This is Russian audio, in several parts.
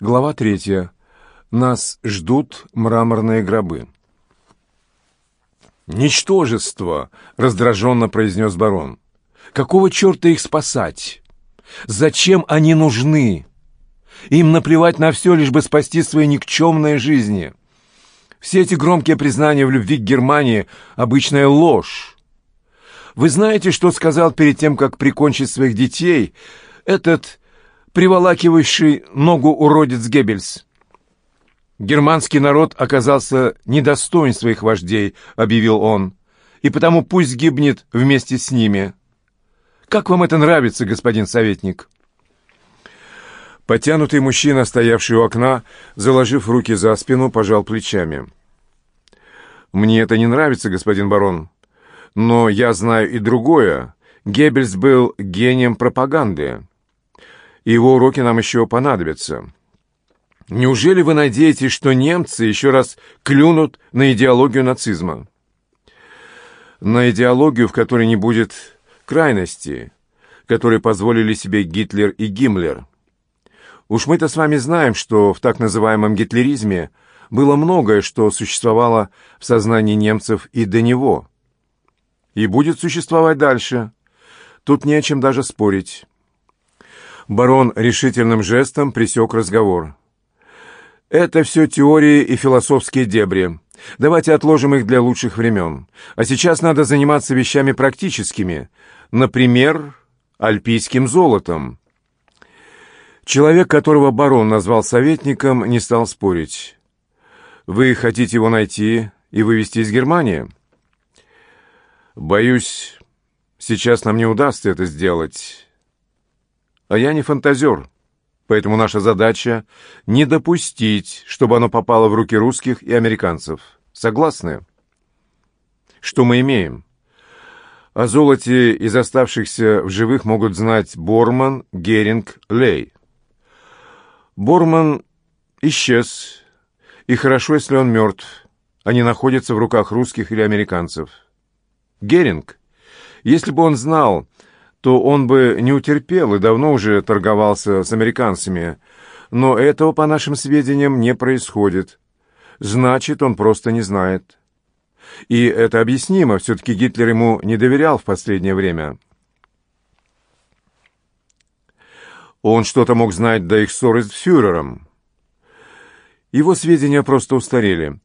Глава третья. Нас ждут мраморные гробы. «Ничтожество!» — раздраженно произнес барон. «Какого черта их спасать? Зачем они нужны? Им наплевать на все, лишь бы спасти свои никчемные жизни. Все эти громкие признания в любви к Германии — обычная ложь. Вы знаете, что сказал перед тем, как прикончить своих детей этот приволакивающий ногу уродец Геббельс. «Германский народ оказался недостоин своих вождей», — объявил он, «и потому пусть гибнет вместе с ними». «Как вам это нравится, господин советник?» Потянутый мужчина, стоявший у окна, заложив руки за спину, пожал плечами. «Мне это не нравится, господин барон. Но я знаю и другое. Геббельс был гением пропаганды и его уроки нам еще понадобятся. Неужели вы надеетесь, что немцы еще раз клюнут на идеологию нацизма? На идеологию, в которой не будет крайности, которые позволили себе Гитлер и Гиммлер. Уж мы-то с вами знаем, что в так называемом гитлеризме было многое, что существовало в сознании немцев и до него. И будет существовать дальше. Тут не о чем даже спорить. Барон решительным жестом пресек разговор. «Это все теории и философские дебри. Давайте отложим их для лучших времен. А сейчас надо заниматься вещами практическими. Например, альпийским золотом». Человек, которого барон назвал советником, не стал спорить. «Вы хотите его найти и вывести из Германии?» «Боюсь, сейчас нам не удастся это сделать». А я не фантазер, поэтому наша задача — не допустить, чтобы оно попало в руки русских и американцев. Согласны? Что мы имеем? О золоте из оставшихся в живых могут знать Борман, Геринг, Лей. Борман исчез, и хорошо, если он мертв, а не находится в руках русских или американцев. Геринг, если бы он знал, то он бы не утерпел и давно уже торговался с американцами. Но этого, по нашим сведениям, не происходит. Значит, он просто не знает. И это объяснимо, все-таки Гитлер ему не доверял в последнее время. Он что-то мог знать до их ссоры с фюрером. Его сведения просто устарели.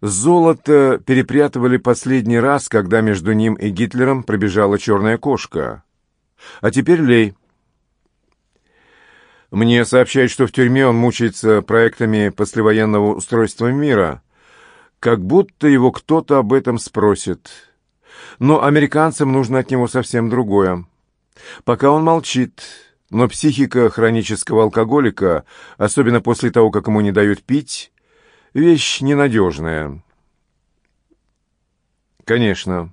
Золото перепрятывали последний раз, когда между ним и Гитлером пробежала черная кошка. А теперь лей. Мне сообщают, что в тюрьме он мучается проектами послевоенного устройства мира. Как будто его кто-то об этом спросит. Но американцам нужно от него совсем другое. Пока он молчит, но психика хронического алкоголика, особенно после того, как ему не дают пить, вещь ненадежная. Конечно,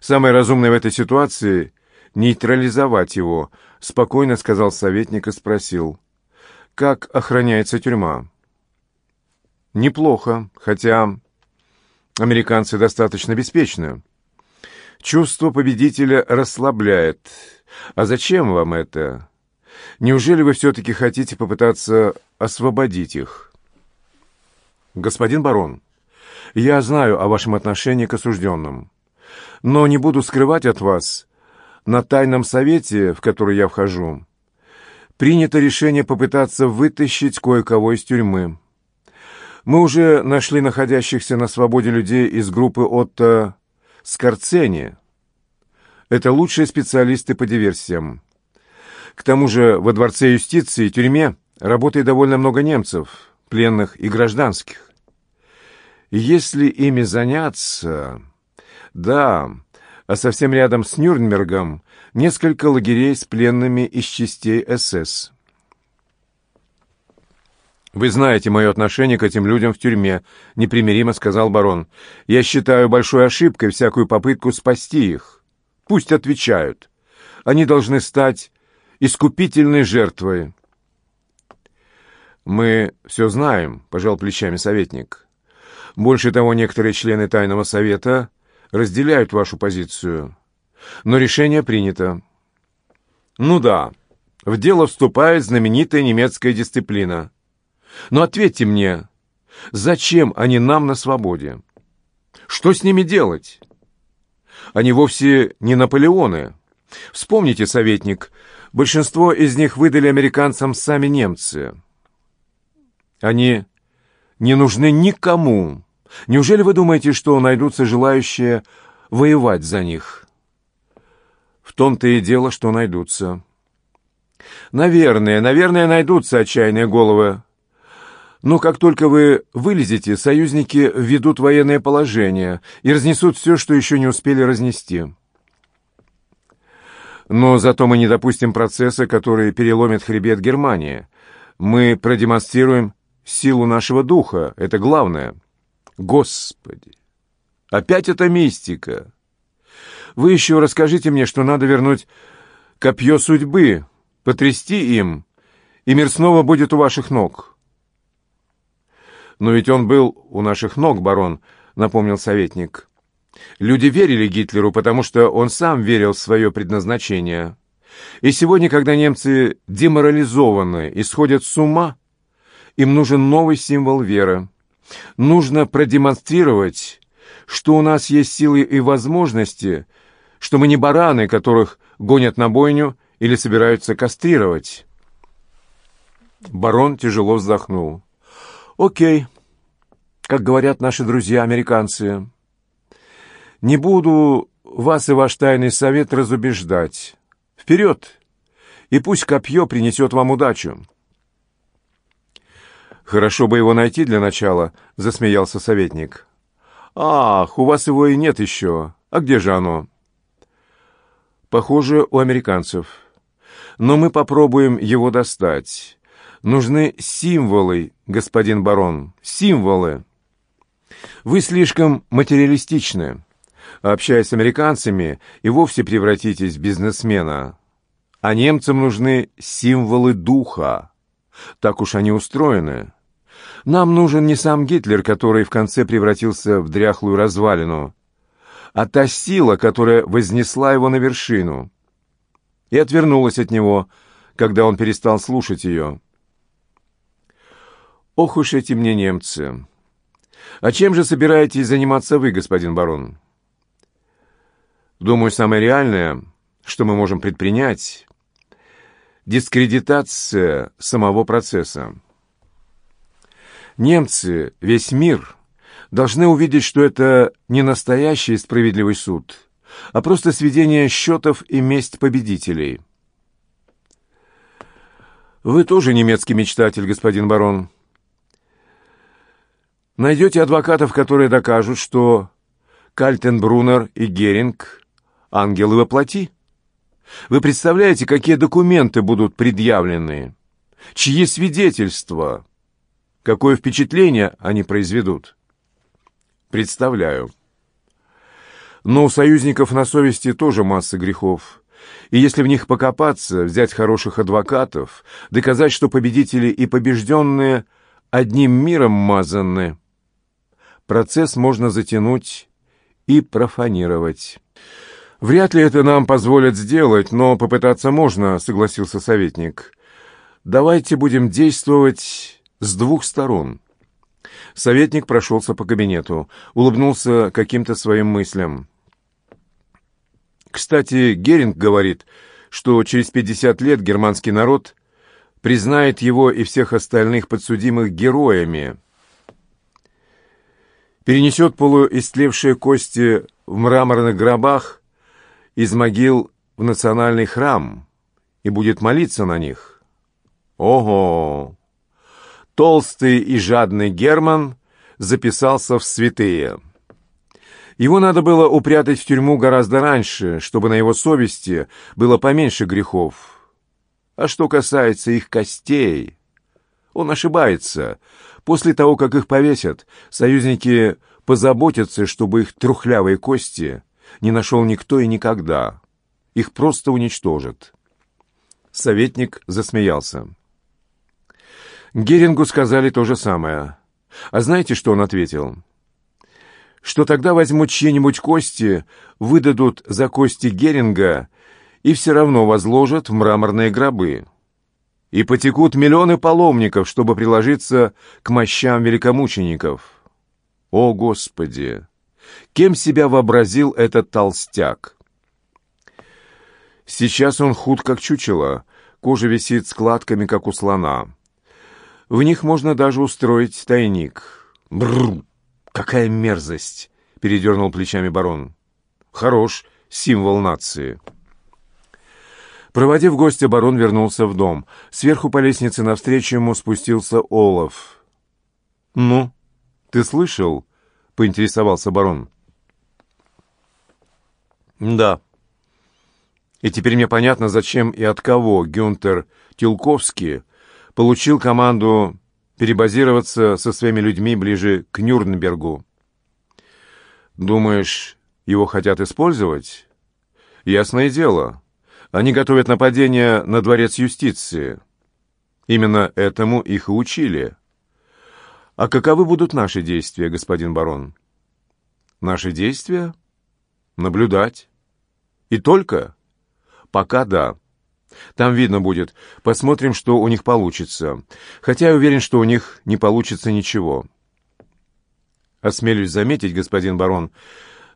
самое разумное в этой ситуации — нейтрализовать его», — спокойно сказал советник и спросил. «Как охраняется тюрьма?» «Неплохо, хотя американцы достаточно беспечны. Чувство победителя расслабляет. А зачем вам это? Неужели вы все-таки хотите попытаться освободить их?» «Господин барон, я знаю о вашем отношении к осужденным» но не буду скрывать от вас, на тайном совете, в который я вхожу, принято решение попытаться вытащить кое-кого из тюрьмы. Мы уже нашли находящихся на свободе людей из группы Отто Скорцени. Это лучшие специалисты по диверсиям. К тому же во Дворце юстиции и тюрьме работает довольно много немцев, пленных и гражданских. Если ими заняться... Да, а совсем рядом с Нюрнбергом несколько лагерей с пленными из частей СС. «Вы знаете мое отношение к этим людям в тюрьме», — непримиримо сказал барон. «Я считаю большой ошибкой всякую попытку спасти их. Пусть отвечают. Они должны стать искупительной жертвой». «Мы все знаем», — пожал плечами советник. «Больше того, некоторые члены Тайного Совета разделяют вашу позицию, но решение принято. Ну да, в дело вступает знаменитая немецкая дисциплина. Но ответьте мне, зачем они нам на свободе? Что с ними делать? Они вовсе не Наполеоны. Вспомните, советник, большинство из них выдали американцам сами немцы. Они не нужны никому, Неужели вы думаете, что найдутся желающие воевать за них? В том-то и дело, что найдутся. Наверное, наверное, найдутся отчаянные головы. Но как только вы вылезете, союзники введут военное положение и разнесут все, что еще не успели разнести. Но зато мы не допустим процесса, который переломит хребет Германии. Мы продемонстрируем силу нашего духа, это главное. Господи! Опять эта мистика! Вы еще расскажите мне, что надо вернуть копье судьбы, потрясти им, и мир снова будет у ваших ног. Но ведь он был у наших ног, барон, напомнил советник. Люди верили Гитлеру, потому что он сам верил в свое предназначение. И сегодня, когда немцы деморализованы и сходят с ума, им нужен новый символ веры. Нужно продемонстрировать, что у нас есть силы и возможности, что мы не бараны, которых гонят на бойню или собираются кастрировать. Барон тяжело вздохнул. «Окей, как говорят наши друзья-американцы. Не буду вас и ваш тайный совет разубеждать. Вперед! И пусть копье принесет вам удачу!» «Хорошо бы его найти для начала», — засмеялся советник. «Ах, у вас его и нет еще. А где же оно?» «Похоже, у американцев. Но мы попробуем его достать. Нужны символы, господин барон, символы. Вы слишком материалистичны. Общаясь с американцами, и вовсе превратитесь в бизнесмена. А немцам нужны символы духа. Так уж они устроены». Нам нужен не сам Гитлер, который в конце превратился в дряхлую развалину, а та сила, которая вознесла его на вершину и отвернулась от него, когда он перестал слушать ее. «Ох уж эти мне немцы! А чем же собираетесь заниматься вы, господин барон?» «Думаю, самое реальное, что мы можем предпринять...» дискредитация самого процесса. Немцы, весь мир должны увидеть, что это не настоящий справедливый суд, а просто сведение счетов и месть победителей. Вы тоже немецкий мечтатель, господин барон. Найдете адвокатов, которые докажут, что Кальтенбрунер и Геринг — ангелы воплоти? Вы представляете, какие документы будут предъявлены? Чьи свидетельства? какое впечатление они произведут. Представляю. Но у союзников на совести тоже масса грехов. И если в них покопаться, взять хороших адвокатов, доказать, что победители и побежденные одним миром мазаны, процесс можно затянуть и профанировать. «Вряд ли это нам позволят сделать, но попытаться можно», — согласился советник. «Давайте будем действовать с двух сторон. Советник прошелся по кабинету, улыбнулся каким-то своим мыслям. Кстати, Геринг говорит, что через 50 лет германский народ признает его и всех остальных подсудимых героями. Перенесет полуистлевшие кости в мраморных гробах из могил в национальный храм и будет молиться на них. Ого! Толстый и жадный Герман записался в святые. Его надо было упрятать в тюрьму гораздо раньше, чтобы на его совести было поменьше грехов. А что касается их костей, он ошибается. После того, как их повесят, союзники позаботятся, чтобы их трухлявые кости не нашел никто и никогда. Их просто уничтожат. Советник засмеялся. Герингу сказали то же самое. А знаете, что он ответил? Что тогда возьмут чьи-нибудь кости, выдадут за кости Геринга и все равно возложат в мраморные гробы. И потекут миллионы паломников, чтобы приложиться к мощам великомучеников. О, Господи! Кем себя вообразил этот толстяк? Сейчас он худ, как чучело, кожа висит складками, как у слона. В них можно даже устроить тайник. Бррр, какая мерзость! Передернул плечами барон. Хорош, символ нации. Проводив гостя, барон вернулся в дом. Сверху по лестнице навстречу ему спустился Олаф. «Ну, ты слышал?» — поинтересовался барон. «Да», и теперь мне понятно, зачем и от кого Гюнтер Тилковский получил команду перебазироваться со своими людьми ближе к Нюрнбергу. Думаешь, его хотят использовать? Ясное дело. Они готовят нападение на дворец юстиции. Именно этому их и учили. А каковы будут наши действия, господин барон? Наши действия? Наблюдать. И только? Пока да. Там видно будет. Посмотрим, что у них получится. Хотя я уверен, что у них не получится ничего. Осмелюсь заметить, господин барон,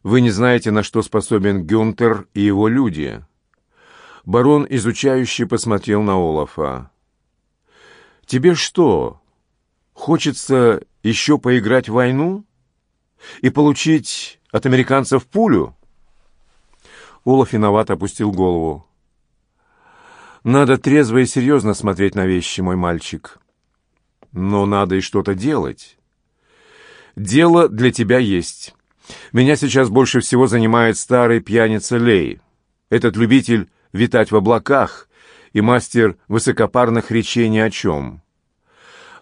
вы не знаете, на что способен Гюнтер и его люди. Барон, изучающий посмотрел на Олафа. «Тебе что, хочется еще поиграть в войну? И получить от американцев пулю?» Олаф виноват опустил голову. Надо трезво и серьезно смотреть на вещи, мой мальчик. Но надо и что-то делать. Дело для тебя есть. Меня сейчас больше всего занимает старый пьяница Лей. Этот любитель витать в облаках и мастер высокопарных речей ни о чем.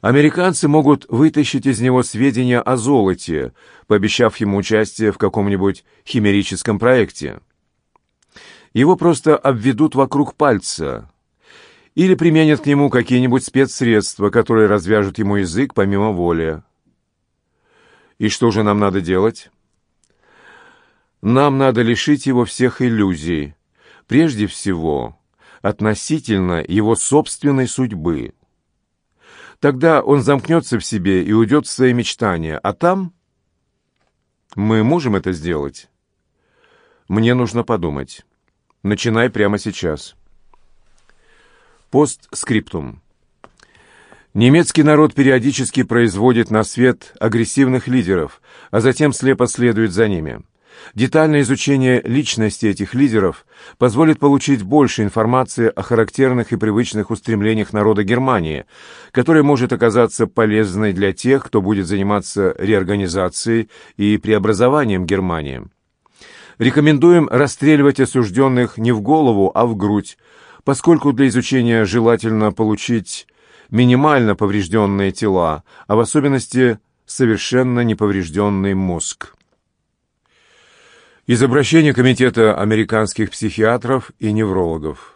Американцы могут вытащить из него сведения о золоте, пообещав ему участие в каком-нибудь химерическом проекте его просто обведут вокруг пальца или применят к нему какие-нибудь спецсредства, которые развяжут ему язык помимо воли. И что же нам надо делать? Нам надо лишить его всех иллюзий, прежде всего относительно его собственной судьбы. Тогда он замкнется в себе и уйдет в свои мечтания, а там... Мы можем это сделать? Мне нужно подумать. Начинай прямо сейчас. Постскриптум. Немецкий народ периодически производит на свет агрессивных лидеров, а затем слепо следует за ними. Детальное изучение личности этих лидеров позволит получить больше информации о характерных и привычных устремлениях народа Германии, которая может оказаться полезной для тех, кто будет заниматься реорганизацией и преобразованием Германии. Рекомендуем расстреливать осужденных не в голову, а в грудь, поскольку для изучения желательно получить минимально поврежденные тела, а в особенности совершенно неповрежденный мозг. Из обращения Комитета американских психиатров и неврологов.